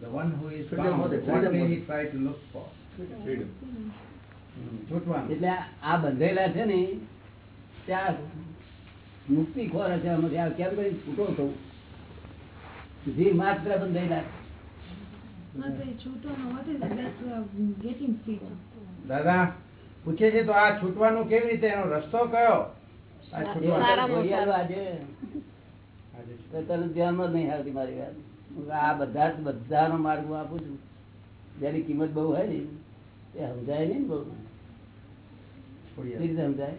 The one who is Freedom. bound, what freedom. may he try to look for? Freedom. છૂટવાનું. એટલે આ બંધેલા છે ને ત્યાં મુક્તિ ખોર છે આ કેમ કરી છૂટો થવું જે માત્ર free? દાદા પૂછે છે તો આ છૂટવાનું કેવી રીતે? એનો રસ્તો કયો? આજે આજે તો તને ધ્યાનમાં નહીં આવતી મારી વાત. આ બધા બધાનો માર્ગ હું આપું છું. જેની કિંમત બહુ હોય ને એ સમજાય નહીં ને બહુ. સમજાય?